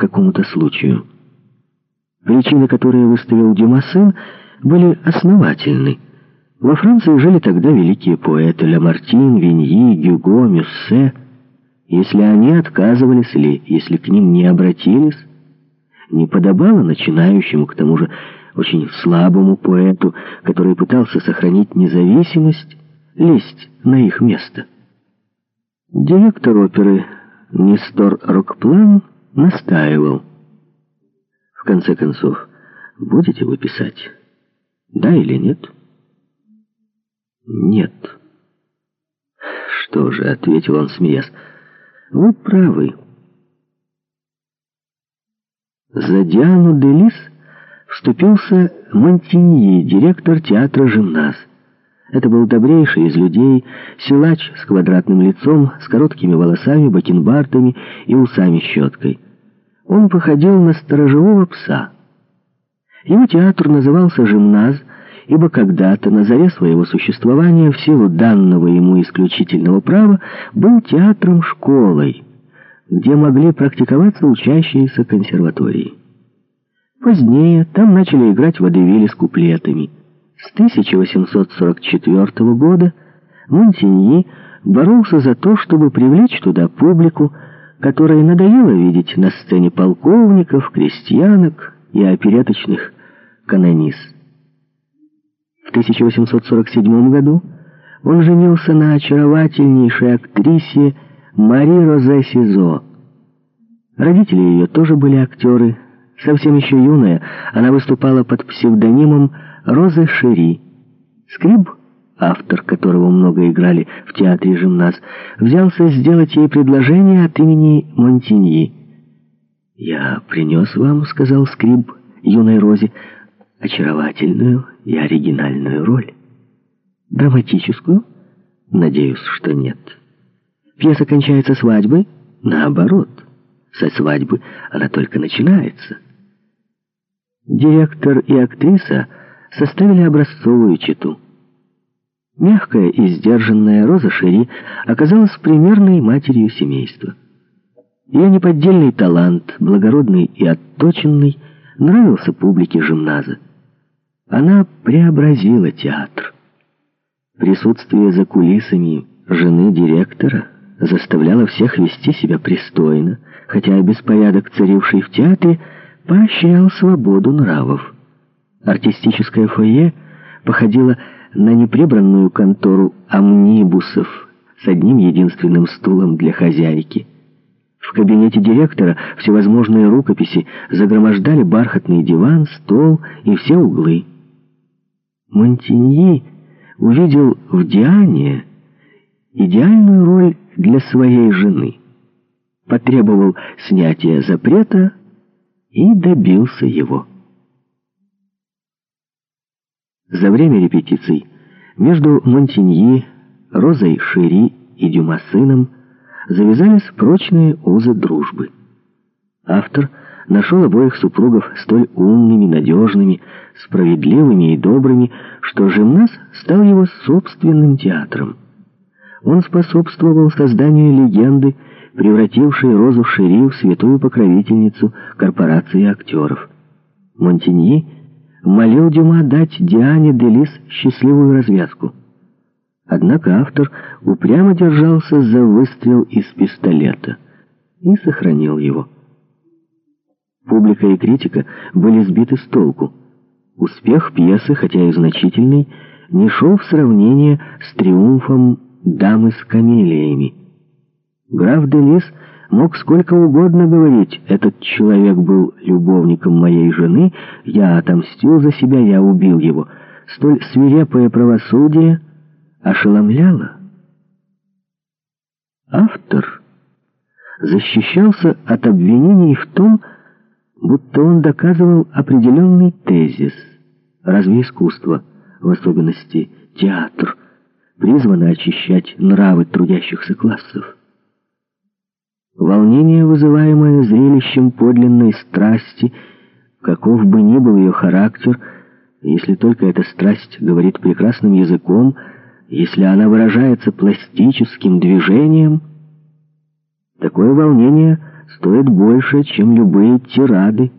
какому-то случаю. Причины, которые выставил Дюма сын, были основательны. Во Франции жили тогда великие поэты Ламартин, Виньи, Гюго, Мюссе. Если они отказывались или если к ним не обратились, не подобало начинающему, к тому же очень слабому поэту, который пытался сохранить независимость, лезть на их место. Директор оперы Нестор Рокплан настаивал. В конце концов, будете вы писать? Да или нет? Нет. Что же, ответил он, смеясь, вы правы. За Диану Делис вступился Монтиньи, директор театра «Жимназ». Это был добрейший из людей, силач с квадратным лицом, с короткими волосами, бакенбардами и усами-щеткой. Он походил на сторожевого пса. Его театр назывался «Жимназ», ибо когда-то, на заре своего существования, в силу данного ему исключительного права, был театром-школой, где могли практиковаться учащиеся консерватории. Позднее там начали играть водевили с куплетами – с 1844 года Монтеньи боролся за то, чтобы привлечь туда публику, которая надоело видеть на сцене полковников, крестьянок и опереточных канонис. В 1847 году он женился на очаровательнейшей актрисе Мари Розе Сизо. Родители ее тоже были актеры. Совсем еще юная, она выступала под псевдонимом Роза Шери. Скриб, автор которого много играли в театре «Жимназ», взялся сделать ей предложение от имени Монтиньи. «Я принес вам, — сказал Скриб юной Розе, — очаровательную и оригинальную роль. Драматическую? Надеюсь, что нет. Пьеса кончается свадьбой? Наоборот, со свадьбы она только начинается». Директор и актриса — составили образцовую читу. Мягкая и сдержанная Роза Шери оказалась примерной матерью семейства. Ее неподдельный талант, благородный и отточенный, нравился публике жимназа. Она преобразила театр. Присутствие за кулисами жены директора заставляло всех вести себя пристойно, хотя беспорядок, царивший в театре, поощрял свободу нравов. Артистическое фойе походило на неприбранную контору амнибусов с одним единственным стулом для хозяйки. В кабинете директора всевозможные рукописи загромождали бархатный диван, стол и все углы. Монтиньи увидел в Диане идеальную роль для своей жены, потребовал снятия запрета и добился его. За время репетиций между Монтиньи, Розой Шири и Дюмасыном завязались прочные узы дружбы. Автор нашел обоих супругов столь умными, надежными, справедливыми и добрыми, что Жимнас стал его собственным театром. Он способствовал созданию легенды, превратившей Розу Шири в святую покровительницу корпорации актеров. Монтиньи — молил Дюма дать Диане Делис счастливую развязку. Однако автор упрямо держался за выстрел из пистолета и сохранил его. Публика и критика были сбиты с толку. Успех пьесы, хотя и значительный, не шел в сравнение с триумфом «Дамы с камелиями». Граф Делис мог сколько угодно говорить, этот человек был любовником моей жены, я отомстил за себя, я убил его. Столь свирепое правосудие ошеломляло. Автор защищался от обвинений в том, будто он доказывал определенный тезис. Разве искусство, в особенности театр, призвано очищать нравы трудящихся классов? Волнение, вызываемое зрелищем подлинной страсти, каков бы ни был ее характер, если только эта страсть говорит прекрасным языком, если она выражается пластическим движением, такое волнение стоит больше, чем любые тирады.